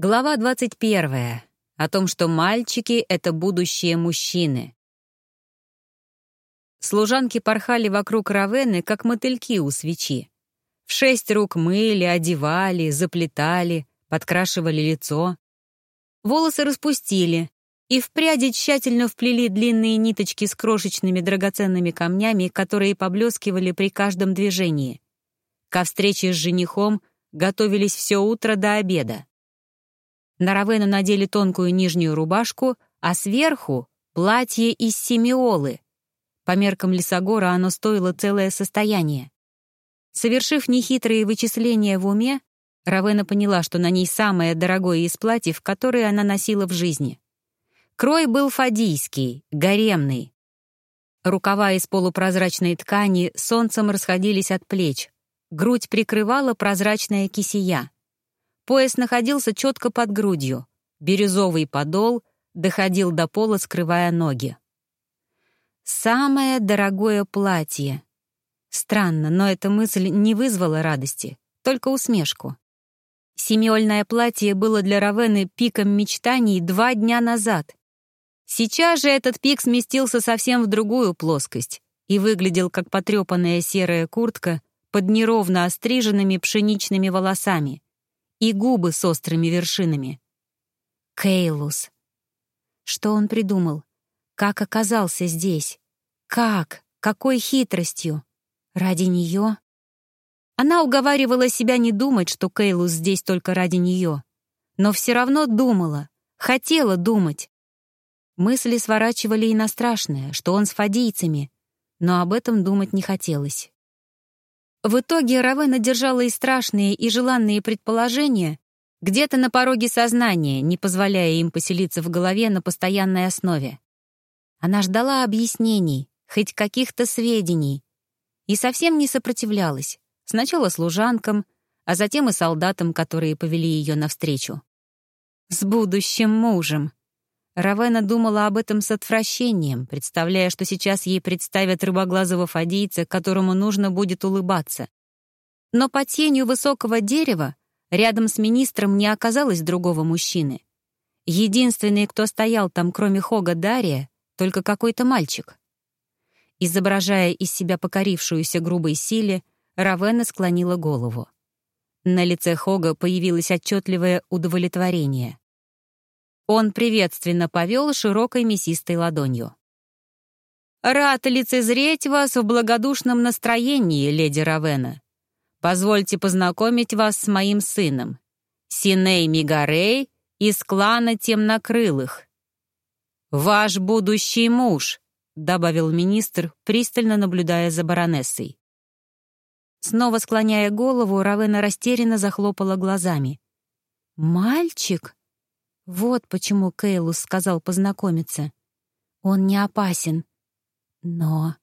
Глава 21. О том, что мальчики — это будущие мужчины. Служанки порхали вокруг Равены, как мотыльки у свечи. В шесть рук мыли, одевали, заплетали, подкрашивали лицо. Волосы распустили, и в пряди тщательно вплели длинные ниточки с крошечными драгоценными камнями, которые поблескивали при каждом движении. Ко встрече с женихом готовились все утро до обеда. На Равену надели тонкую нижнюю рубашку, а сверху — платье из семиолы. По меркам Лисогора оно стоило целое состояние. Совершив нехитрые вычисления в уме, Равена поняла, что на ней самое дорогое из платьев, которые она носила в жизни. Крой был фадийский, гаремный. Рукава из полупрозрачной ткани солнцем расходились от плеч. Грудь прикрывала прозрачная кисия. Пояс находился четко под грудью. Бирюзовый подол доходил до пола, скрывая ноги. Самое дорогое платье. Странно, но эта мысль не вызвала радости, только усмешку. Семиольное платье было для Равены пиком мечтаний два дня назад. Сейчас же этот пик сместился совсем в другую плоскость и выглядел как потрепанная серая куртка под неровно остриженными пшеничными волосами и губы с острыми вершинами. Кейлус. Что он придумал? Как оказался здесь? Как? Какой хитростью? Ради нее? Она уговаривала себя не думать, что Кейлус здесь только ради нее. Но все равно думала, хотела думать. Мысли сворачивали и на страшное, что он с фадийцами, но об этом думать не хотелось. В итоге Равена держала и страшные, и желанные предположения где-то на пороге сознания, не позволяя им поселиться в голове на постоянной основе. Она ждала объяснений, хоть каких-то сведений, и совсем не сопротивлялась. Сначала служанкам, а затем и солдатам, которые повели ее навстречу. С будущим мужем. Равена думала об этом с отвращением, представляя, что сейчас ей представят рыбоглазого фадийца, которому нужно будет улыбаться. Но под тенью высокого дерева рядом с министром не оказалось другого мужчины. Единственный, кто стоял там, кроме Хога Дария, только какой-то мальчик. Изображая из себя покорившуюся грубой силе, Равена склонила голову. На лице Хога появилось отчетливое удовлетворение. Он приветственно повел широкой мясистой ладонью. «Рад лицезреть вас в благодушном настроении, леди Равена. Позвольте познакомить вас с моим сыном, Синей Мигарей из клана Темнокрылых. Ваш будущий муж», — добавил министр, пристально наблюдая за баронессой. Снова склоняя голову, Равена растерянно захлопала глазами. «Мальчик?» Вот почему Кейлус сказал познакомиться. Он не опасен. Но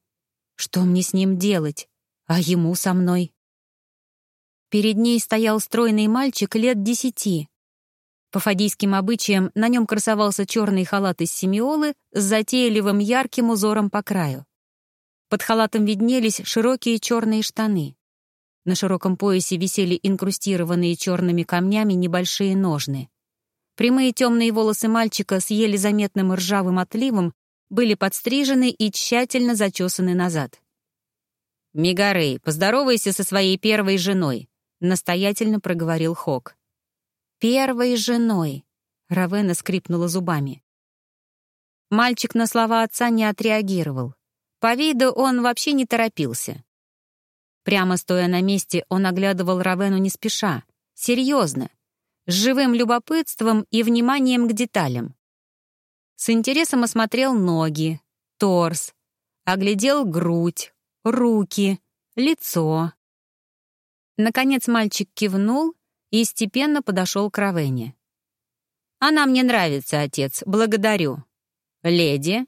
что мне с ним делать? А ему со мной? Перед ней стоял стройный мальчик лет десяти. По фадийским обычаям на нем красовался черный халат из семиолы с затейливым ярким узором по краю. Под халатом виднелись широкие черные штаны. На широком поясе висели инкрустированные черными камнями небольшие ножны. Прямые темные волосы мальчика с еле заметным ржавым отливом были подстрижены и тщательно зачесаны назад. «Мигарей, поздоровайся со своей первой женой», — настоятельно проговорил Хок. «Первой женой», — Равена скрипнула зубами. Мальчик на слова отца не отреагировал. По виду он вообще не торопился. Прямо стоя на месте, он оглядывал Равену не спеша, серьезно, живым любопытством и вниманием к деталям. С интересом осмотрел ноги, торс, оглядел грудь, руки, лицо. Наконец мальчик кивнул и степенно подошел к Равене. «Она мне нравится, отец, благодарю. Леди,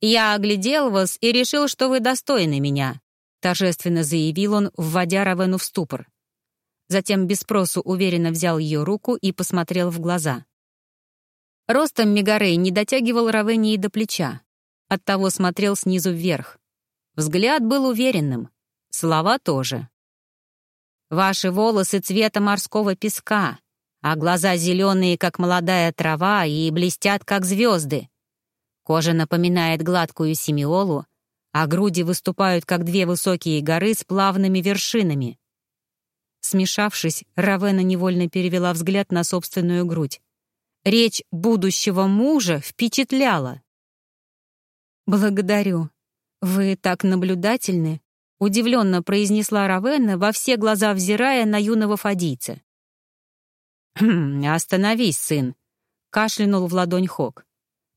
я оглядел вас и решил, что вы достойны меня», торжественно заявил он, вводя Равену в ступор. Затем без спросу уверенно взял ее руку и посмотрел в глаза. Ростом Мегарей не дотягивал Равении до плеча. Оттого смотрел снизу вверх. Взгляд был уверенным. Слова тоже. «Ваши волосы цвета морского песка, а глаза зеленые, как молодая трава, и блестят, как звезды. Кожа напоминает гладкую семиолу, а груди выступают, как две высокие горы с плавными вершинами. Смешавшись, Равена невольно перевела взгляд на собственную грудь. Речь будущего мужа впечатляла. «Благодарю. Вы так наблюдательны», — удивленно произнесла Равена, во все глаза взирая на юного фадийца. «Хм, остановись, сын», — кашлянул в ладонь Хок.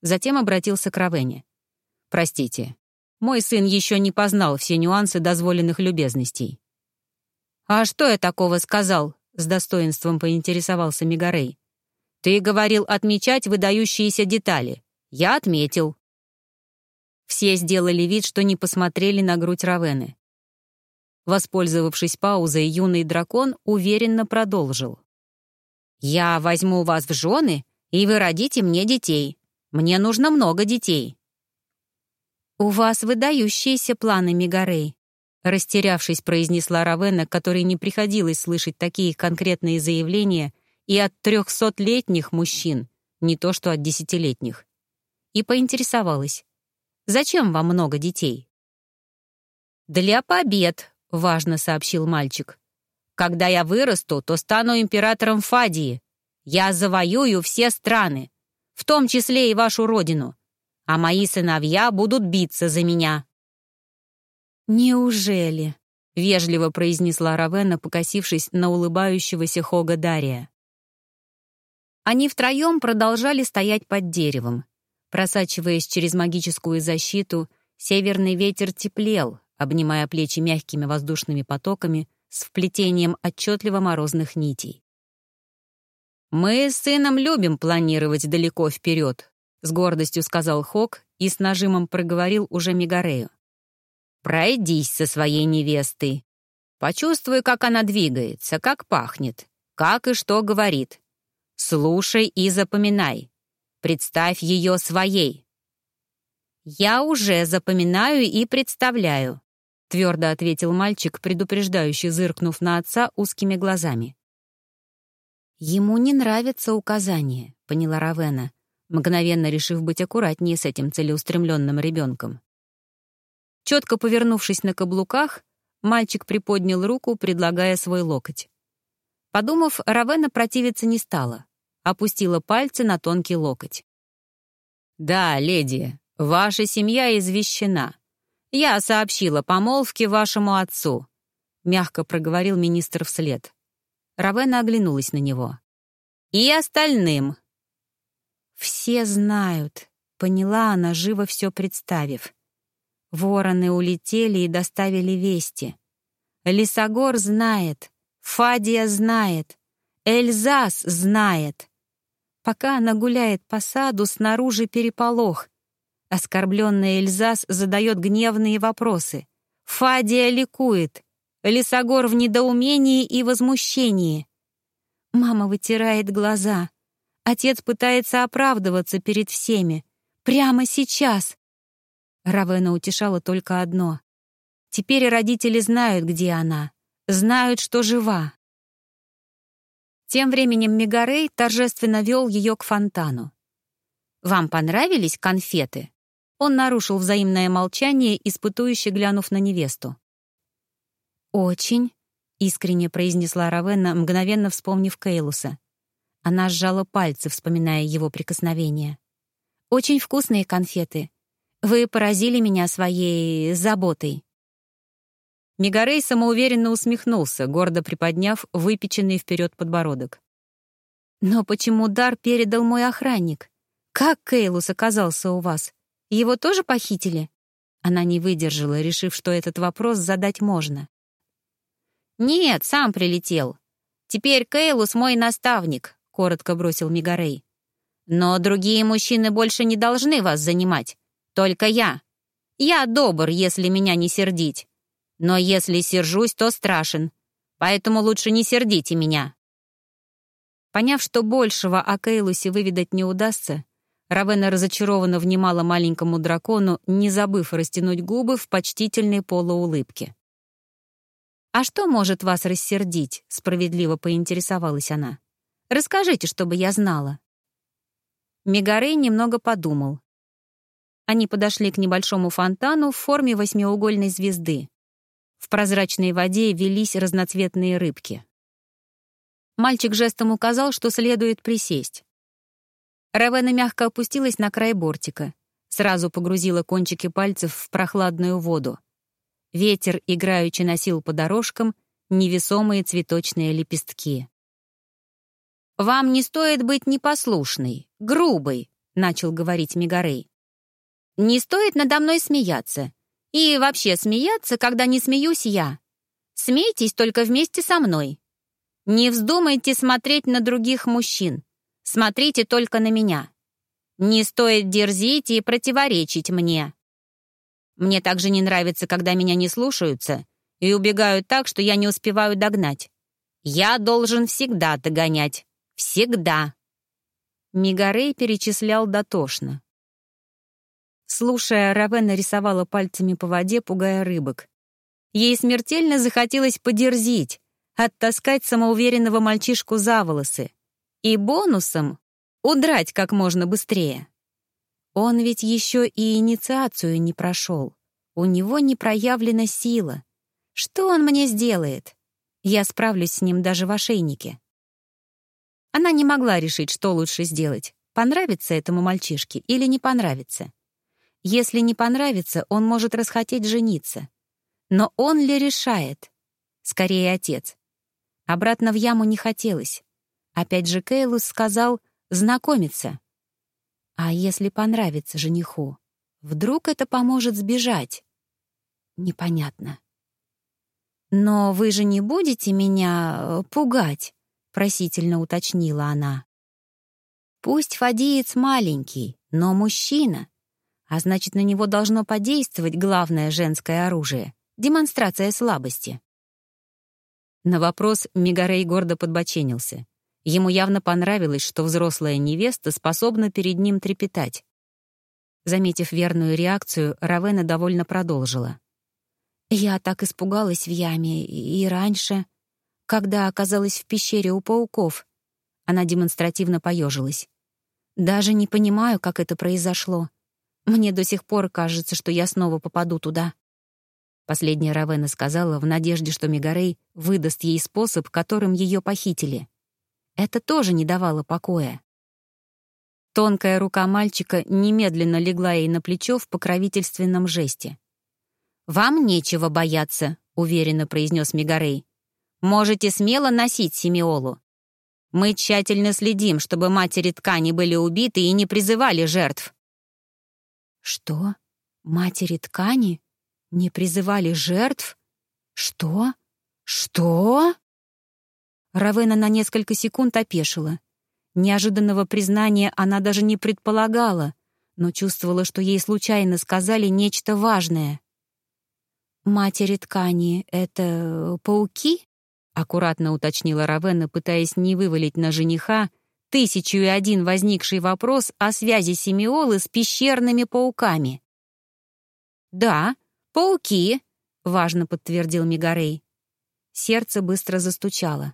Затем обратился к Равене. «Простите, мой сын еще не познал все нюансы дозволенных любезностей». «А что я такого сказал?» — с достоинством поинтересовался Мигарей. «Ты говорил отмечать выдающиеся детали. Я отметил». Все сделали вид, что не посмотрели на грудь Равены. Воспользовавшись паузой, юный дракон уверенно продолжил. «Я возьму вас в жены, и вы родите мне детей. Мне нужно много детей». «У вас выдающиеся планы, Мигарей», растерявшись, произнесла Равена, которой не приходилось слышать такие конкретные заявления и от трехсотлетних мужчин, не то что от десятилетних. И поинтересовалась. «Зачем вам много детей?» «Для побед», — важно сообщил мальчик. «Когда я вырасту, то стану императором Фадии. Я завоюю все страны, в том числе и вашу родину, а мои сыновья будут биться за меня». «Неужели?» — вежливо произнесла Равена, покосившись на улыбающегося Хога Дария. Они втроем продолжали стоять под деревом. Просачиваясь через магическую защиту, северный ветер теплел, обнимая плечи мягкими воздушными потоками с вплетением отчетливо морозных нитей. «Мы с сыном любим планировать далеко вперед», — с гордостью сказал Хок и с нажимом проговорил уже Мигарею. «Пройдись со своей невестой. Почувствуй, как она двигается, как пахнет, как и что говорит. Слушай и запоминай. Представь ее своей». «Я уже запоминаю и представляю», — твердо ответил мальчик, предупреждающе зыркнув на отца узкими глазами. «Ему не нравятся указания», — поняла Равена, мгновенно решив быть аккуратнее с этим целеустремленным ребенком. Четко повернувшись на каблуках, мальчик приподнял руку, предлагая свой локоть. Подумав, Равена противиться не стала опустила пальцы на тонкий локоть. «Да, леди, ваша семья извещена. Я сообщила помолвке вашему отцу», — мягко проговорил министр вслед. Равена оглянулась на него. «И остальным». «Все знают», — поняла она, живо все представив. Вороны улетели и доставили вести. Лисогор знает, Фадия знает, Эльзас знает. Пока она гуляет по саду, снаружи переполох. Оскорбленный Эльзас задает гневные вопросы. Фадия ликует. Лисогор в недоумении и возмущении. Мама вытирает глаза. Отец пытается оправдываться перед всеми. Прямо сейчас. Равена утешала только одно. Теперь родители знают, где она. Знают, что жива. Тем временем Мегарей торжественно вел ее к фонтану. «Вам понравились конфеты?» Он нарушил взаимное молчание, испытующе глянув на невесту. «Очень», — искренне произнесла Равенна, мгновенно вспомнив Кейлуса. Она сжала пальцы, вспоминая его прикосновение. «Очень вкусные конфеты. Вы поразили меня своей заботой». Мегарей самоуверенно усмехнулся, гордо приподняв выпеченный вперед подбородок. «Но почему дар передал мой охранник? Как Кейлус оказался у вас? Его тоже похитили?» Она не выдержала, решив, что этот вопрос задать можно. «Нет, сам прилетел. Теперь Кейлус мой наставник», — коротко бросил Мигарей. «Но другие мужчины больше не должны вас занимать. Только я. Я добр, если меня не сердить. Но если сержусь, то страшен. Поэтому лучше не сердите меня». Поняв, что большего о Кейлусе выведать не удастся, Равена разочарованно внимала маленькому дракону, не забыв растянуть губы в почтительной полуулыбке. «А что может вас рассердить?» — справедливо поинтересовалась она. Расскажите, чтобы я знала». Мегарей немного подумал. Они подошли к небольшому фонтану в форме восьмиугольной звезды. В прозрачной воде велись разноцветные рыбки. Мальчик жестом указал, что следует присесть. Равена мягко опустилась на край бортика, сразу погрузила кончики пальцев в прохладную воду. Ветер играючи носил по дорожкам невесомые цветочные лепестки. «Вам не стоит быть непослушной, грубой», — начал говорить Мегарей. «Не стоит надо мной смеяться. И вообще смеяться, когда не смеюсь я. Смейтесь только вместе со мной. Не вздумайте смотреть на других мужчин. Смотрите только на меня. Не стоит дерзить и противоречить мне. Мне также не нравится, когда меня не слушаются и убегают так, что я не успеваю догнать. Я должен всегда догонять. Всегда. Мигарей перечислял дотошно. Слушая, Равена рисовала пальцами по воде, пугая рыбок. Ей смертельно захотелось подерзить, оттаскать самоуверенного мальчишку за волосы. И бонусом — удрать как можно быстрее. Он ведь еще и инициацию не прошел. У него не проявлена сила. Что он мне сделает? Я справлюсь с ним даже в ошейнике. Она не могла решить, что лучше сделать. Понравится этому мальчишке или не понравится. Если не понравится, он может расхотеть жениться. Но он ли решает? Скорее, отец. Обратно в яму не хотелось. Опять же Кейлус сказал «знакомиться». А если понравится жениху? Вдруг это поможет сбежать? Непонятно. «Но вы же не будете меня э, пугать?» — просительно уточнила она. «Пусть фадиец маленький, но мужчина, а значит, на него должно подействовать главное женское оружие — демонстрация слабости». На вопрос Мегарей гордо подбоченился. Ему явно понравилось, что взрослая невеста способна перед ним трепетать. Заметив верную реакцию, Равена довольно продолжила. «Я так испугалась в яме и раньше, когда оказалась в пещере у пауков». Она демонстративно поежилась. «Даже не понимаю, как это произошло. Мне до сих пор кажется, что я снова попаду туда». Последняя Равена сказала в надежде, что Мегарей выдаст ей способ, которым ее похитили. Это тоже не давало покоя. Тонкая рука мальчика немедленно легла ей на плечо в покровительственном жесте. «Вам нечего бояться», — уверенно произнес Мегарей. «Можете смело носить семиолу. Мы тщательно следим, чтобы матери ткани были убиты и не призывали жертв. Что? Матери ткани? Не призывали жертв? Что? Что? Равена на несколько секунд опешила. Неожиданного признания она даже не предполагала, но чувствовала, что ей случайно сказали нечто важное. «Матери ткани — это пауки?» — аккуратно уточнила Равена, пытаясь не вывалить на жениха тысячу и один возникший вопрос о связи Семиолы с пещерными пауками. «Да, пауки», — важно подтвердил Мигарей. Сердце быстро застучало.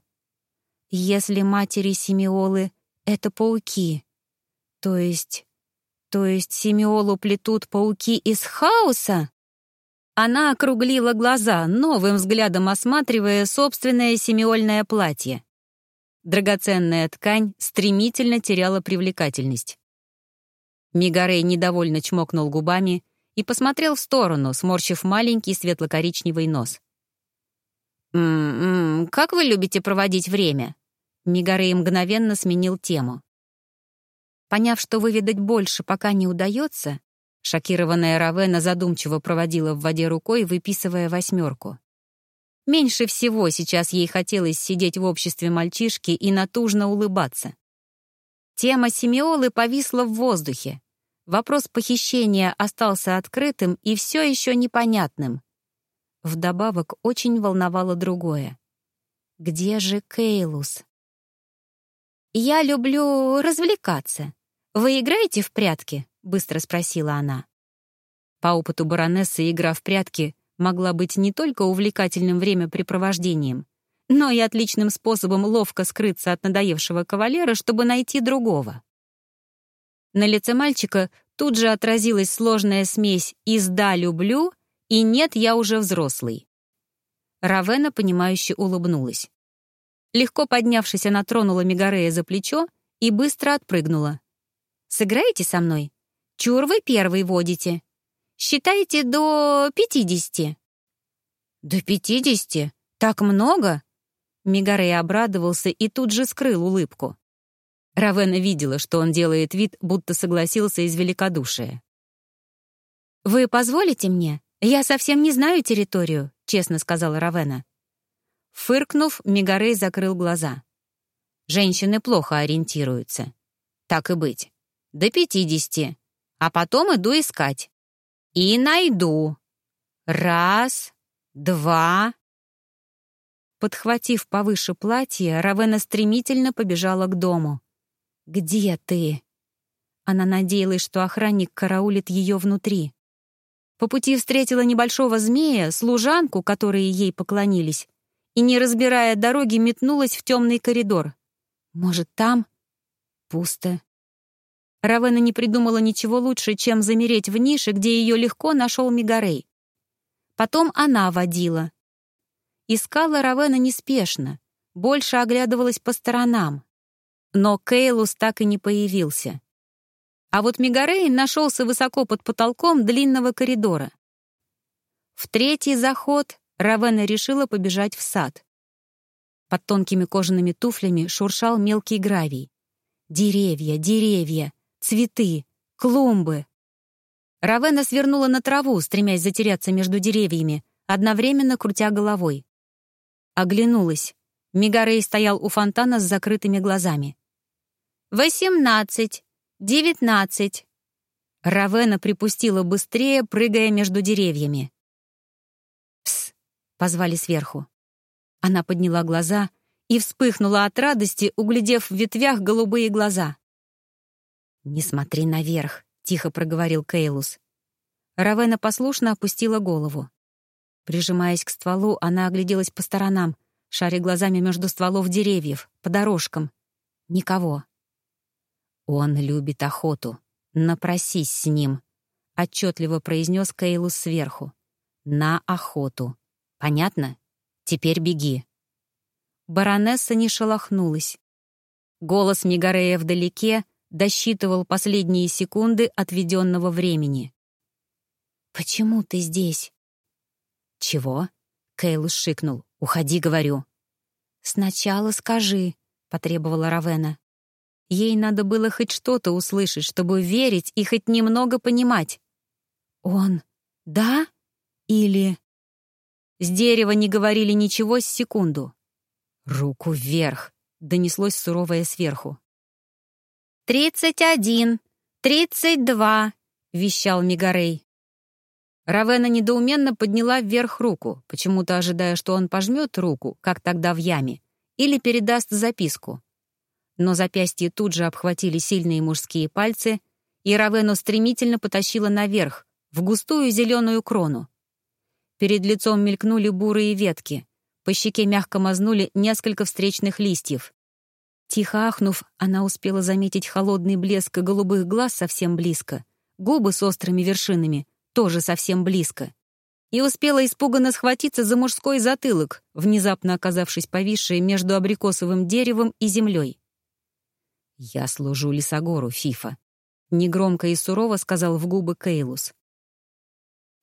«Если матери Семиолы — это пауки, то есть... то есть Семиолу плетут пауки из хаоса?» Она округлила глаза, новым взглядом осматривая собственное семиольное платье. Драгоценная ткань стремительно теряла привлекательность. Мигарей недовольно чмокнул губами и посмотрел в сторону, сморщив маленький светло-коричневый нос. «М-м, как вы любите проводить время?» Мигарей мгновенно сменил тему. Поняв, что выведать больше пока не удается, шокированная Равена задумчиво проводила в воде рукой, выписывая восьмерку. Меньше всего сейчас ей хотелось сидеть в обществе мальчишки и натужно улыбаться. Тема семиолы повисла в воздухе. Вопрос похищения остался открытым и все еще непонятным. Вдобавок очень волновало другое. Где же Кейлус? «Я люблю развлекаться. Вы играете в прятки?» — быстро спросила она. По опыту баронессы игра в прятки могла быть не только увлекательным времяпрепровождением, но и отличным способом ловко скрыться от надоевшего кавалера, чтобы найти другого. На лице мальчика тут же отразилась сложная смесь «из да, люблю» и «нет, я уже взрослый». Равена, понимающе улыбнулась. Легко поднявшись, она тронула Мегарея за плечо и быстро отпрыгнула. «Сыграете со мной? Чур вы первый водите. Считайте до пятидесяти». «До пятидесяти? Так много?» Мегарей обрадовался и тут же скрыл улыбку. Равена видела, что он делает вид, будто согласился из великодушия. «Вы позволите мне? Я совсем не знаю территорию», — честно сказала Равена. Фыркнув, Мегарей закрыл глаза. Женщины плохо ориентируются. Так и быть. До пятидесяти. А потом иду искать. И найду. Раз, два. Подхватив повыше платье, Равена стремительно побежала к дому. «Где ты?» Она надеялась, что охранник караулит ее внутри. По пути встретила небольшого змея, служанку, которые ей поклонились, и, не разбирая дороги, метнулась в темный коридор. Может, там? Пусто. Равена не придумала ничего лучше, чем замереть в нише, где ее легко нашел Мигарей. Потом она водила. Искала Равена неспешно, больше оглядывалась по сторонам. Но Кейлус так и не появился. А вот Мегарей нашелся высоко под потолком длинного коридора. В третий заход Равена решила побежать в сад. Под тонкими кожаными туфлями шуршал мелкий гравий. Деревья, деревья, цветы, клумбы. Равена свернула на траву, стремясь затеряться между деревьями, одновременно крутя головой. Оглянулась. Мигарей стоял у фонтана с закрытыми глазами. «Восемнадцать! Девятнадцать!» Равена припустила быстрее, прыгая между деревьями. «Пс!» — позвали сверху. Она подняла глаза и вспыхнула от радости, углядев в ветвях голубые глаза. «Не смотри наверх», — тихо проговорил Кейлус. Равена послушно опустила голову. Прижимаясь к стволу, она огляделась по сторонам, шаря глазами между стволов деревьев, по дорожкам. Никого. «Он любит охоту. Напросись с ним», — отчетливо произнес Кейлус сверху. «На охоту. Понятно? Теперь беги». Баронесса не шелохнулась. Голос Мегарея вдалеке досчитывал последние секунды отведенного времени. «Почему ты здесь?» «Чего?» — Кейлус шикнул. «Уходи, говорю». «Сначала скажи», — потребовала Равена. Ей надо было хоть что-то услышать, чтобы верить и хоть немного понимать. «Он? Да? Или...» С дерева не говорили ничего с секунду. «Руку вверх!» — донеслось суровое сверху. «Тридцать один! Тридцать два!» — вещал Мигарей. Равена недоуменно подняла вверх руку, почему-то ожидая, что он пожмет руку, как тогда в яме, или передаст записку. Но запястье тут же обхватили сильные мужские пальцы, и Равену стремительно потащила наверх, в густую зеленую крону. Перед лицом мелькнули бурые ветки, по щеке мягко мазнули несколько встречных листьев. Тихо ахнув, она успела заметить холодный блеск голубых глаз совсем близко, губы с острыми вершинами — тоже совсем близко. И успела испуганно схватиться за мужской затылок, внезапно оказавшись повисшей между абрикосовым деревом и землей. «Я служу Лисогору, Фифа», — негромко и сурово сказал в губы Кейлус.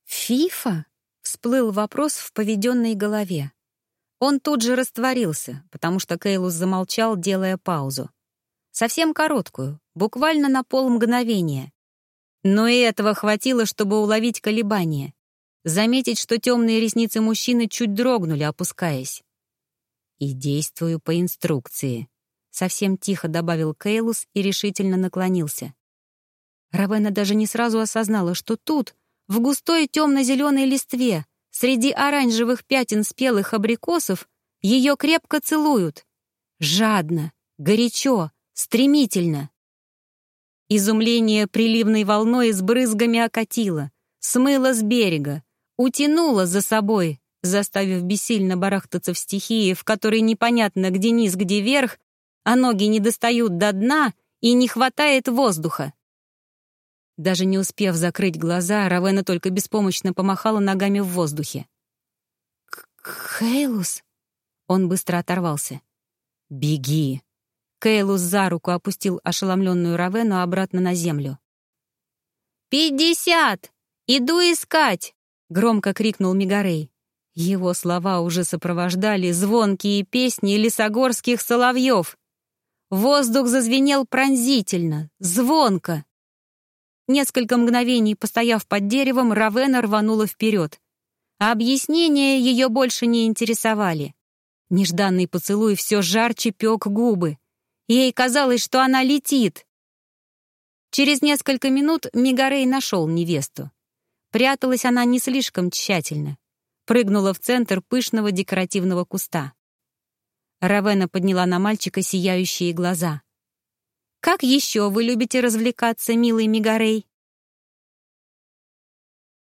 «Фифа?» — всплыл вопрос в поведенной голове. Он тут же растворился, потому что Кейлус замолчал, делая паузу. Совсем короткую, буквально на полмгновения. Но и этого хватило, чтобы уловить колебания, заметить, что темные ресницы мужчины чуть дрогнули, опускаясь. «И действую по инструкции», — совсем тихо добавил Кейлус и решительно наклонился. Равена даже не сразу осознала, что тут, в густой темно-зеленой листве, среди оранжевых пятен спелых абрикосов, ее крепко целуют. Жадно, горячо, стремительно. Изумление приливной волной с брызгами окатило, смыло с берега, утянуло за собой, заставив бессильно барахтаться в стихии, в которой непонятно, где низ, где верх, а ноги не достают до дна и не хватает воздуха. Даже не успев закрыть глаза, Равена только беспомощно помахала ногами в воздухе. «Хейлус?» Он быстро оторвался. «Беги!» Кейлус за руку опустил ошеломленную Равену обратно на землю. «Пятьдесят! Иду искать!» — громко крикнул Мигарей. Его слова уже сопровождали звонкие песни лесогорских соловьев. Воздух зазвенел пронзительно, звонко. Несколько мгновений, постояв под деревом, Равена рванула вперед. А объяснения ее больше не интересовали. Нежданный поцелуй все жарче пек губы. Ей казалось, что она летит. Через несколько минут Мигарей нашел невесту. Пряталась она не слишком тщательно. Прыгнула в центр пышного декоративного куста. Равена подняла на мальчика сияющие глаза. «Как еще вы любите развлекаться, милый Мигарей?»